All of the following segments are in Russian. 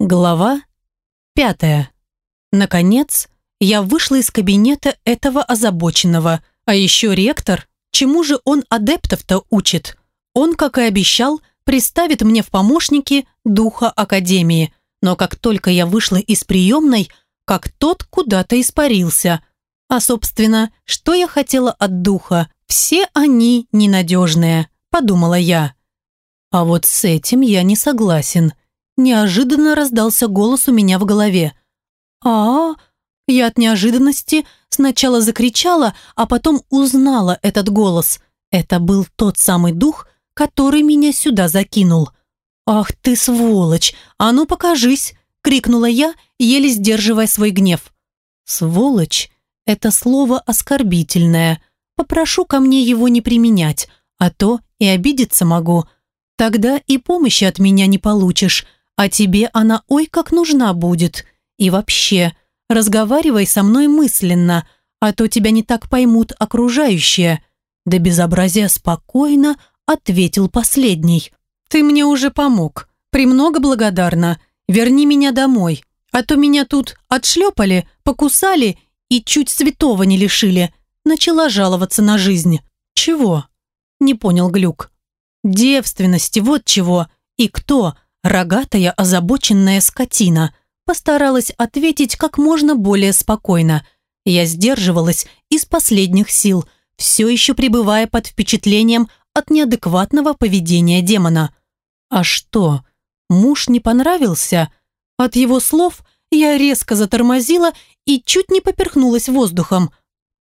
Глава пятая. Наконец, я вышла из кабинета этого озабоченного, а еще ректор, чему же он адептов-то учит? Он, как и обещал, приставит мне в помощники духа Академии, но как только я вышла из приемной, как тот куда-то испарился. А, собственно, что я хотела от духа? Все они ненадежные, подумала я. А вот с этим я не согласен – Неожиданно раздался голос у меня в голове. а, Я от неожиданности сначала закричала, а потом узнала этот голос. Это был тот самый дух, который меня сюда закинул. «Ах ты сволочь! А ну покажись!» — крикнула я, еле сдерживая свой гнев. «Сволочь» — это слово оскорбительное. Попрошу ко мне его не применять, а то и обидеться могу. Тогда и помощи от меня не получишь, а тебе она ой как нужна будет. И вообще, разговаривай со мной мысленно, а то тебя не так поймут окружающие». Да безобразия спокойно ответил последний. «Ты мне уже помог. Премного благодарна. Верни меня домой. А то меня тут отшлепали, покусали и чуть святого не лишили». Начала жаловаться на жизнь. «Чего?» Не понял Глюк. «Девственности, вот чего. И кто? Рогатая, озабоченная скотина. Постаралась ответить как можно более спокойно. Я сдерживалась из последних сил, все еще пребывая под впечатлением от неадекватного поведения демона. А что, муж не понравился? От его слов я резко затормозила и чуть не поперхнулась воздухом.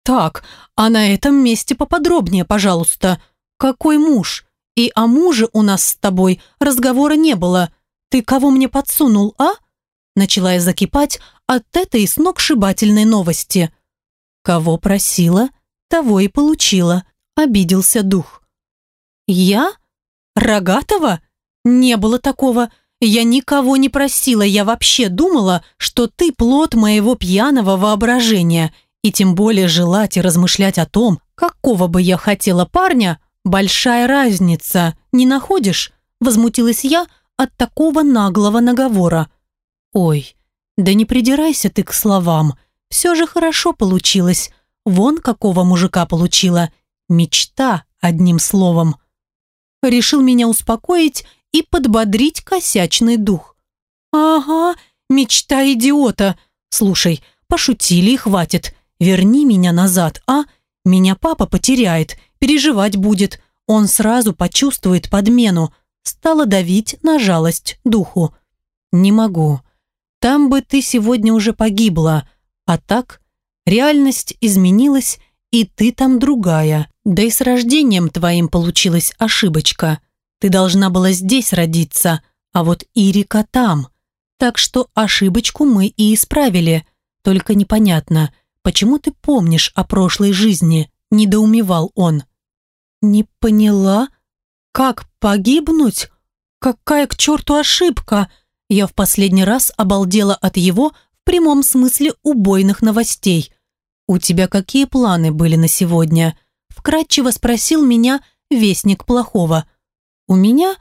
«Так, а на этом месте поподробнее, пожалуйста. Какой муж? И о муже у нас с тобой разговора не было. Ты кого мне подсунул, а?» Начала я закипать от этой сногсшибательной новости. «Кого просила, того и получила», — обиделся дух. «Я? Рогатого? Не было такого. Я никого не просила, я вообще думала, что ты плод моего пьяного воображения, и тем более желать и размышлять о том, какого бы я хотела парня, «Большая разница, не находишь?» Возмутилась я от такого наглого наговора. «Ой, да не придирайся ты к словам. Все же хорошо получилось. Вон какого мужика получила. Мечта, одним словом». Решил меня успокоить и подбодрить косячный дух. «Ага, мечта идиота. Слушай, пошутили и хватит. Верни меня назад, а? Меня папа потеряет переживать будет. Он сразу почувствует подмену. Стала давить на жалость духу. «Не могу. Там бы ты сегодня уже погибла. А так, реальность изменилась, и ты там другая. Да и с рождением твоим получилась ошибочка. Ты должна была здесь родиться, а вот Ирика там. Так что ошибочку мы и исправили. Только непонятно, почему ты помнишь о прошлой жизни?» – недоумевал он. «Не поняла? Как погибнуть? Какая к черту ошибка?» Я в последний раз обалдела от его в прямом смысле убойных новостей. «У тебя какие планы были на сегодня?» Вкратчиво спросил меня вестник плохого. «У меня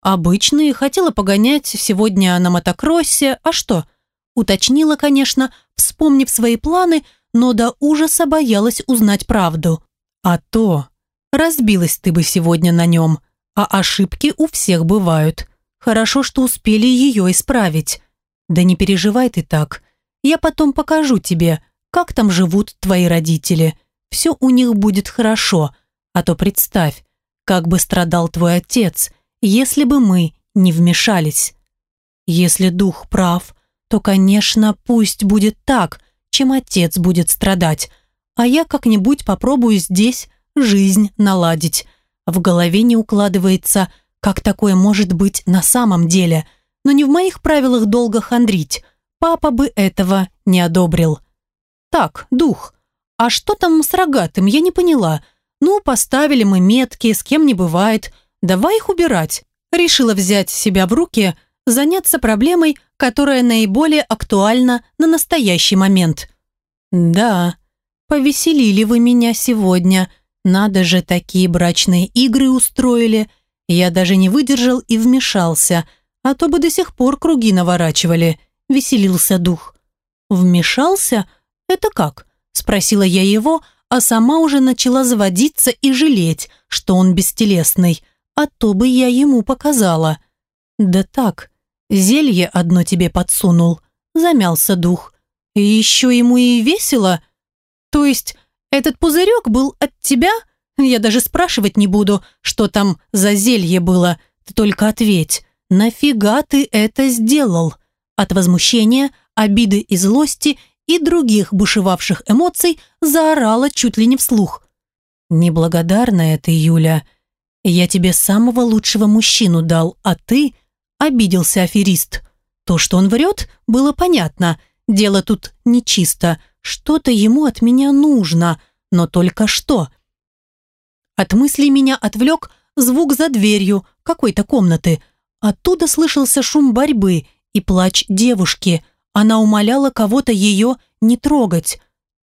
обычные, хотела погонять сегодня на мотокроссе, а что?» Уточнила, конечно, вспомнив свои планы, но до ужаса боялась узнать правду. «А то, Разбилась ты бы сегодня на нем, а ошибки у всех бывают. Хорошо, что успели ее исправить. Да не переживай ты так. Я потом покажу тебе, как там живут твои родители. Все у них будет хорошо. А то представь, как бы страдал твой отец, если бы мы не вмешались. Если дух прав, то, конечно, пусть будет так, чем отец будет страдать, а я как-нибудь попробую здесь жизнь наладить. В голове не укладывается, как такое может быть на самом деле. Но не в моих правилах долго хандрить. Папа бы этого не одобрил. Так, дух. А что там с рогатым, я не поняла. Ну, поставили мы метки, с кем не бывает. Давай их убирать. Решила взять себя в руки, заняться проблемой, которая наиболее актуальна на настоящий момент. Да, повеселили вы меня сегодня, надо же, такие брачные игры устроили. Я даже не выдержал и вмешался. а то бы до сих пор круги наворачивали», – веселился дух. «Вмешался? Это как?» – спросила я его, а сама уже начала заводиться и жалеть, что он бестелесный, а то бы я ему показала. «Да так, зелье одно тебе подсунул», – замялся дух. «И еще ему и весело? То есть этот пузырек был от тебя? Я даже спрашивать не буду, что там за зелье было, ты только ответь, нафига ты это сделал?» От возмущения, обиды и злости и других бушевавших эмоций заорала чуть ли не вслух. «Неблагодарная ты, Юля. Я тебе самого лучшего мужчину дал, а ты...» Обиделся аферист. То, что он врет, было понятно. Дело тут нечисто. Что-то ему от меня нужно, но только что. От мыслей меня отвлек звук за дверью какой-то комнаты. Оттуда слышался шум борьбы и плач девушки – она умоляла кого-то ее не трогать.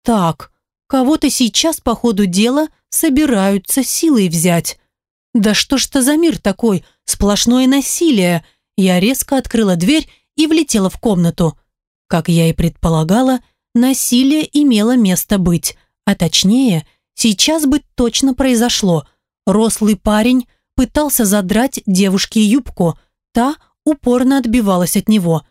Так, кого-то сейчас по ходу дела собираются силой взять. Да что ж это за мир такой? Сплошное насилие. Я резко открыла дверь и влетела в комнату. Как я и предполагала, насилие имело место быть. А точнее, сейчас бы точно произошло. Рослый парень пытался задрать девушке юбку. Та упорно отбивалась от него.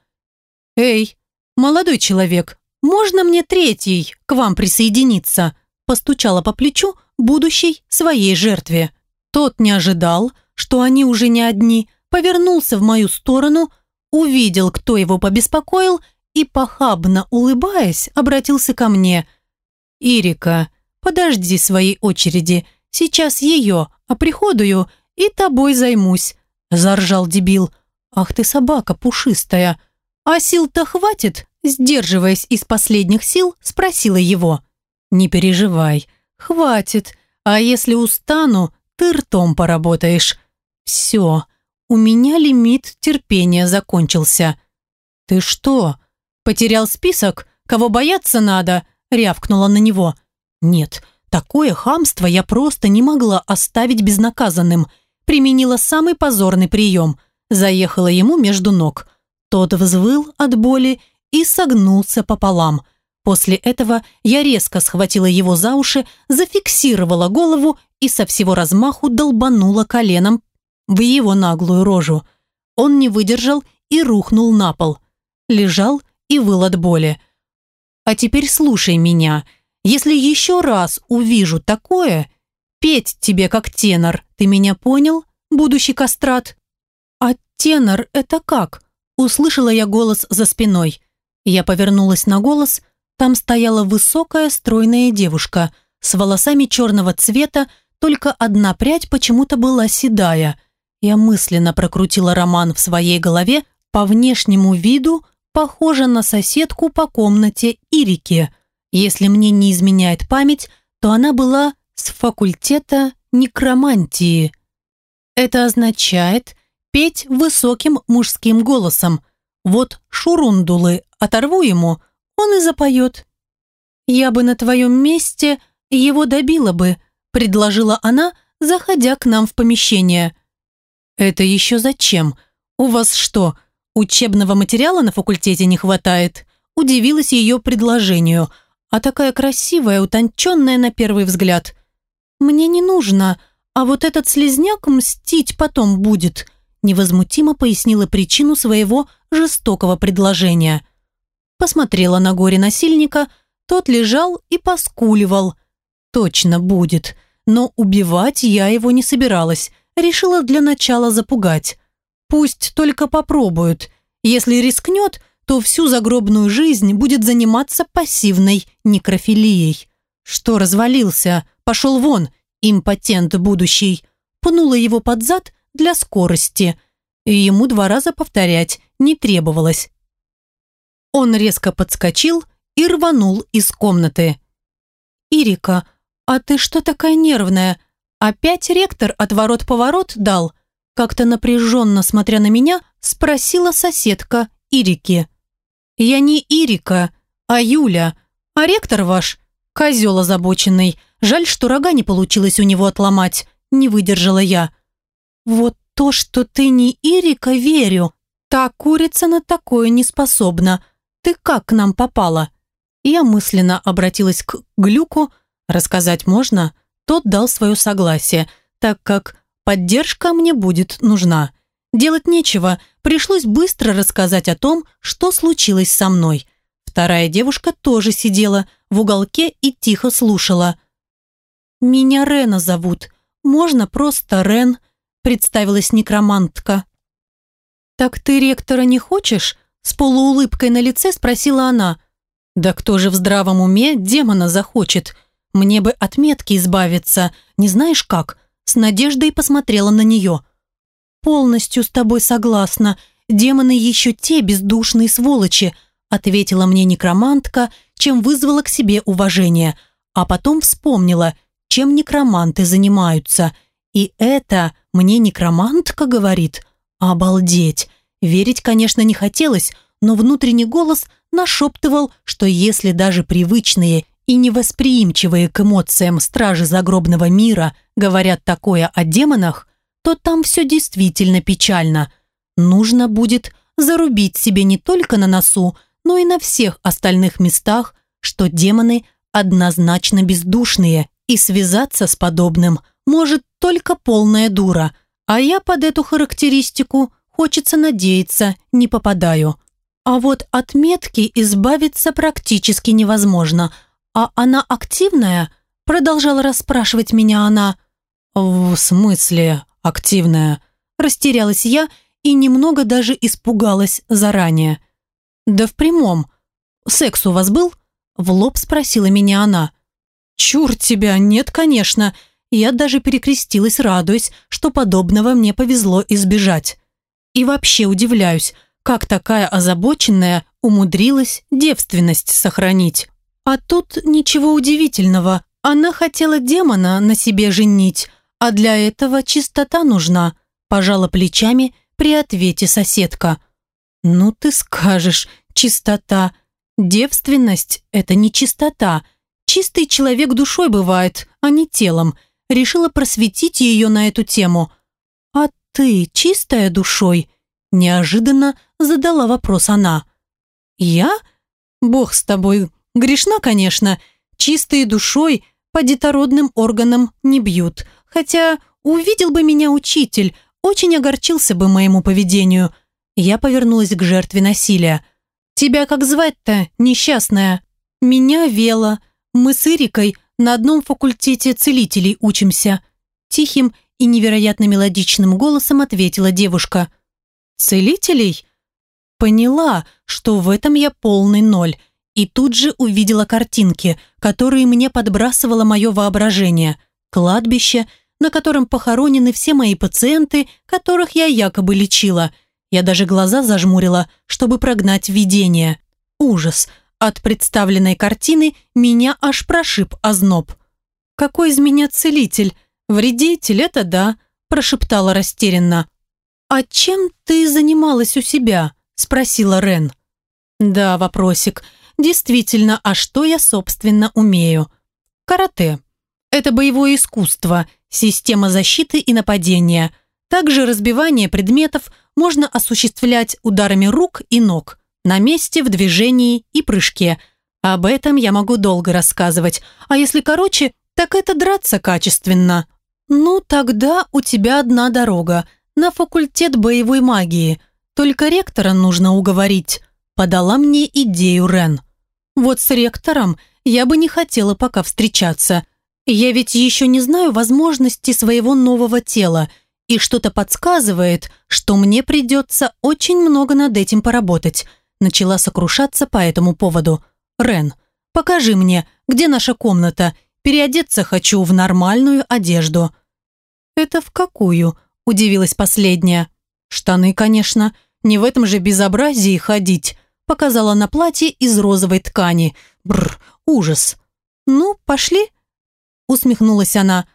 «Эй, «Молодой человек, можно мне третий к вам присоединиться?» постучала по плечу будущей своей жертве. Тот не ожидал, что они уже не одни, повернулся в мою сторону, увидел, кто его побеспокоил, и, похабно улыбаясь, обратился ко мне. «Ирика, подожди своей очереди, сейчас ее, оприходую и тобой займусь», заржал дебил. «Ах ты собака пушистая!» «А сил-то хватит?» Сдерживаясь из последних сил, спросила его. «Не переживай, хватит. А если устану, ты ртом поработаешь. Все, у меня лимит терпения закончился». «Ты что, потерял список? Кого бояться надо?» рявкнула на него. «Нет, такое хамство я просто не могла оставить безнаказанным. Применила самый позорный прием. Заехала ему между ног. Тот взвыл от боли и согнулся пополам. После этого я резко схватила его за уши, зафиксировала голову и со всего размаху долбанула коленом в его наглую рожу. Он не выдержал и рухнул на пол. Лежал и выл от боли. «А теперь слушай меня. Если еще раз увижу такое, петь тебе как тенор, ты меня понял, будущий кастрат?» «А тенор это как?» Услышала я голос за спиной. Я повернулась на голос. Там стояла высокая, стройная девушка с волосами черного цвета, только одна прядь почему-то была седая. Я мысленно прокрутила роман в своей голове, по внешнему виду похожа на соседку по комнате Ирики. Если мне не изменяет память, то она была с факультета некромантии. Это означает, петь высоким мужским голосом. Вот шурундулы оторву ему, он и запоет. «Я бы на твоем месте его добила бы», предложила она, заходя к нам в помещение. «Это еще зачем? У вас что, учебного материала на факультете не хватает?» Удивилась ее предложению, а такая красивая, утонченная на первый взгляд. «Мне не нужно, а вот этот слезняк мстить потом будет», невозмутимо пояснила причину своего жестокого предложения. Посмотрела на горе насильника, тот лежал и поскуливал. Точно будет, но убивать я его не собиралась, решила для начала запугать. Пусть только попробуют. Если рискнет, то всю загробную жизнь будет заниматься пассивной некрофилией. Что развалился? Пошел вон, импотент будущий. Пнула его под зад для скорости. И ему два раза повторять не требовалось. Он резко подскочил и рванул из комнаты. «Ирика, а ты что такая нервная? Опять ректор отворот-поворот дал?» Как-то напряженно смотря на меня, спросила соседка Ирики. «Я не Ирика, а Юля, а ректор ваш, козел озабоченный. Жаль, что рога не получилось у него отломать, не выдержала я. «Вот то, что ты не Ирика, верю. Та курица на такое не способна. Ты как к нам попала?» Я мысленно обратилась к Глюку. Рассказать можно? Тот дал свое согласие, так как поддержка мне будет нужна. Делать нечего, пришлось быстро рассказать о том, что случилось со мной. Вторая девушка тоже сидела в уголке и тихо слушала. «Меня Рена зовут. Можно просто Рен», – представилась некромантка. «Так ты ректора не хочешь?» – с полуулыбкой на лице спросила она. «Да кто же в здравом уме демона захочет? Мне бы от метки избавиться, не знаешь как?» С надеждой посмотрела на нее. «Полностью с тобой согласна. Демоны еще те бездушные сволочи», ответила мне некромантка, чем вызвала к себе уважение, а потом вспомнила, чем некроманты занимаются. И это мне некромантка говорит? Обалдеть! Верить, конечно, не хотелось, но внутренний голос нашептывал, что если даже привычные и невосприимчивые к эмоциям стражи загробного мира говорят такое о демонах, то там все действительно печально. Нужно будет зарубить себе не только на носу, но и на всех остальных местах, что демоны однозначно бездушные, и связаться с подобным может только полная дура, а я под эту характеристику, хочется надеяться, не попадаю. А вот от метки избавиться практически невозможно. А она активная? Продолжала расспрашивать меня она. В смысле активная? Растерялась я и немного даже испугалась заранее. «Да в прямом. Секс у вас был?» В лоб спросила меня она. «Чур тебя, нет, конечно». Я даже перекрестилась, радуясь, что подобного мне повезло избежать. И вообще удивляюсь, как такая озабоченная умудрилась девственность сохранить. А тут ничего удивительного. Она хотела демона на себе женить, а для этого чистота нужна. Пожала плечами при ответе соседка. «Ну ты скажешь, чистота. Девственность – это не чистота. Чистый человек душой бывает, а не телом. Решила просветить ее на эту тему. А ты чистая душой?» Неожиданно задала вопрос она. «Я? Бог с тобой. Грешна, конечно. Чистой душой по детородным органам не бьют. Хотя увидел бы меня учитель, очень огорчился бы моему поведению». Я повернулась к жертве насилия. «Тебя как звать-то, несчастная?» «Меня Вела. Мы с Ирикой на одном факультете целителей учимся». Тихим и невероятно мелодичным голосом ответила девушка. «Целителей?» Поняла, что в этом я полный ноль, и тут же увидела картинки, которые мне подбрасывало мое воображение. Кладбище, на котором похоронены все мои пациенты, которых я якобы лечила – я даже глаза зажмурила, чтобы прогнать видение. Ужас. От представленной картины меня аж прошиб озноб. «Какой из меня целитель? Вредитель, это да», прошептала растерянно. «А чем ты занималась у себя?» спросила Рен. «Да, вопросик. Действительно, а что я, собственно, умею?» «Карате. Это боевое искусство, система защиты и нападения. Также разбивание предметов, можно осуществлять ударами рук и ног, на месте, в движении и прыжке. Об этом я могу долго рассказывать, а если короче, так это драться качественно. Ну, тогда у тебя одна дорога, на факультет боевой магии. Только ректора нужно уговорить, подала мне идею Рен. Вот с ректором я бы не хотела пока встречаться. Я ведь еще не знаю возможности своего нового тела – и что-то подсказывает, что мне придется очень много над этим поработать. Начала сокрушаться по этому поводу. «Рен, покажи мне, где наша комната. Переодеться хочу в нормальную одежду». «Это в какую?» – удивилась последняя. «Штаны, конечно. Не в этом же безобразии ходить», – показала на платье из розовой ткани. Бррр, ужас. «Ну, пошли?» – усмехнулась она.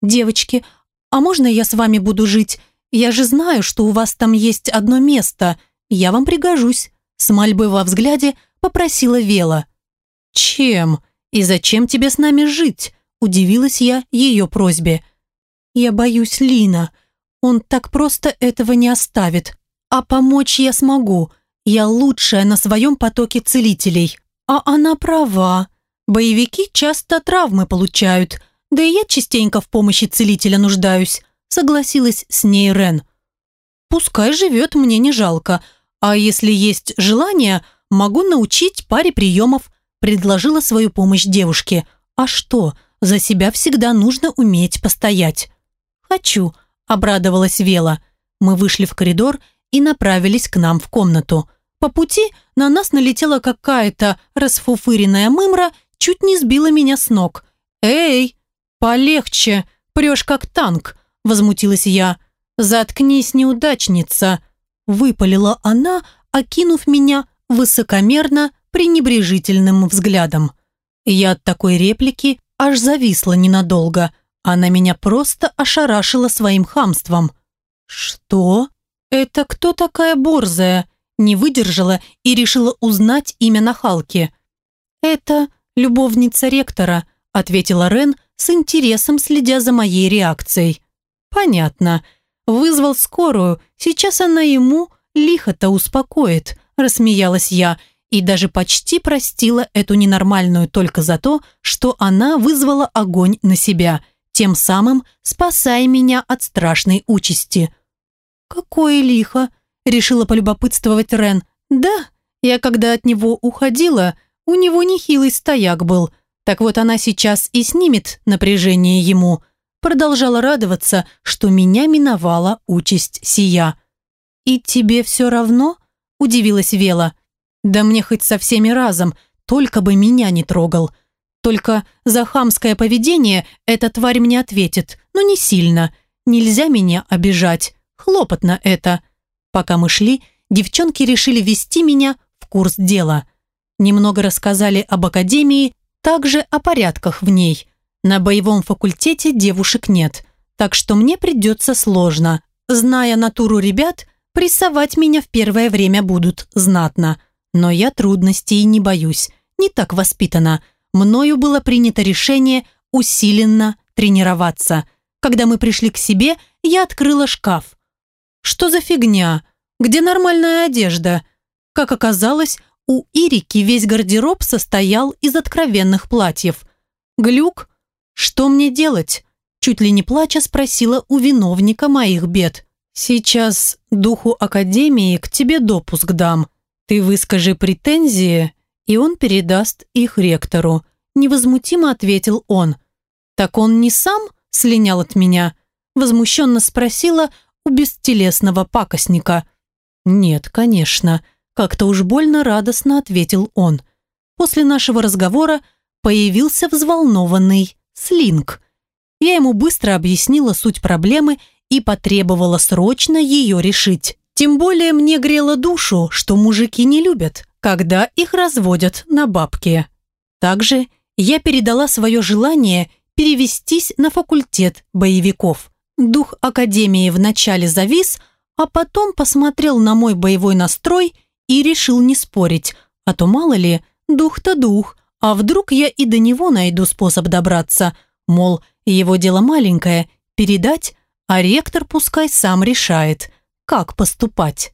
«Девочки, «А можно я с вами буду жить? Я же знаю, что у вас там есть одно место. Я вам пригожусь», с мольбой во взгляде попросила Вела. «Чем? И зачем тебе с нами жить?» удивилась я ее просьбе. «Я боюсь Лина. Он так просто этого не оставит. А помочь я смогу. Я лучшая на своем потоке целителей. А она права. Боевики часто травмы получают. Да и я частенько в помощи целителя нуждаюсь. Согласилась с ней Рен. Пускай живет, мне не жалко. А если есть желание, могу научить паре приемов. Предложила свою помощь девушке. А что, за себя всегда нужно уметь постоять. Хочу, обрадовалась Вела. Мы вышли в коридор и направились к нам в комнату. По пути на нас налетела какая-то расфуфыренная мымра, чуть не сбила меня с ног. «Эй, полегче, прешь как танк», – возмутилась я. «Заткнись, неудачница», – выпалила она, окинув меня высокомерно пренебрежительным взглядом. Я от такой реплики аж зависла ненадолго. Она меня просто ошарашила своим хамством. «Что? Это кто такая борзая?» Не выдержала и решила узнать имя нахалки. «Это любовница ректора», ответила Рен с интересом, следя за моей реакцией. «Понятно. Вызвал скорую. Сейчас она ему лихо-то успокоит», рассмеялась я и даже почти простила эту ненормальную только за то, что она вызвала огонь на себя, тем самым спасая меня от страшной участи. «Какое лихо!» – решила полюбопытствовать Рен. «Да, я когда от него уходила, у него нехилый стояк был. Так вот она сейчас и снимет напряжение ему». Продолжала радоваться, что меня миновала участь сия. «И тебе все равно?» – удивилась Вела. «Да мне хоть со всеми разом, только бы меня не трогал. Только за хамское поведение эта тварь мне ответит, но не сильно. Нельзя меня обижать. Хлопотно это. Пока мы шли, девчонки решили ввести меня в курс дела. Немного рассказали об академии, также о порядках в ней. На боевом факультете девушек нет, так что мне придется сложно. Зная натуру ребят, прессовать меня в первое время будут знатно. Но я трудностей не боюсь, не так воспитана. Мною было принято решение усиленно тренироваться. Когда мы пришли к себе, я открыла шкаф. Что за фигня? Где нормальная одежда? Как оказалось, у Ирики весь гардероб состоял из откровенных платьев. Глюк? Что мне делать? Чуть ли не плача спросила у виновника моих бед. Сейчас духу Академии к тебе допуск дам. Ты выскажи претензии, и он передаст их ректору. Невозмутимо ответил он. Так он не сам слинял от меня? Возмущенно спросила, у бестелесного пакостника. «Нет, конечно», – как-то уж больно радостно ответил он. После нашего разговора появился взволнованный Слинг. Я ему быстро объяснила суть проблемы и потребовала срочно ее решить. Тем более мне грело душу, что мужики не любят, когда их разводят на бабки. Также я передала свое желание перевестись на факультет боевиков. Дух Академии вначале завис, а потом посмотрел на мой боевой настрой и решил не спорить, а то мало ли, дух-то дух, а вдруг я и до него найду способ добраться, мол, его дело маленькое, передать, а ректор пускай сам решает, как поступать.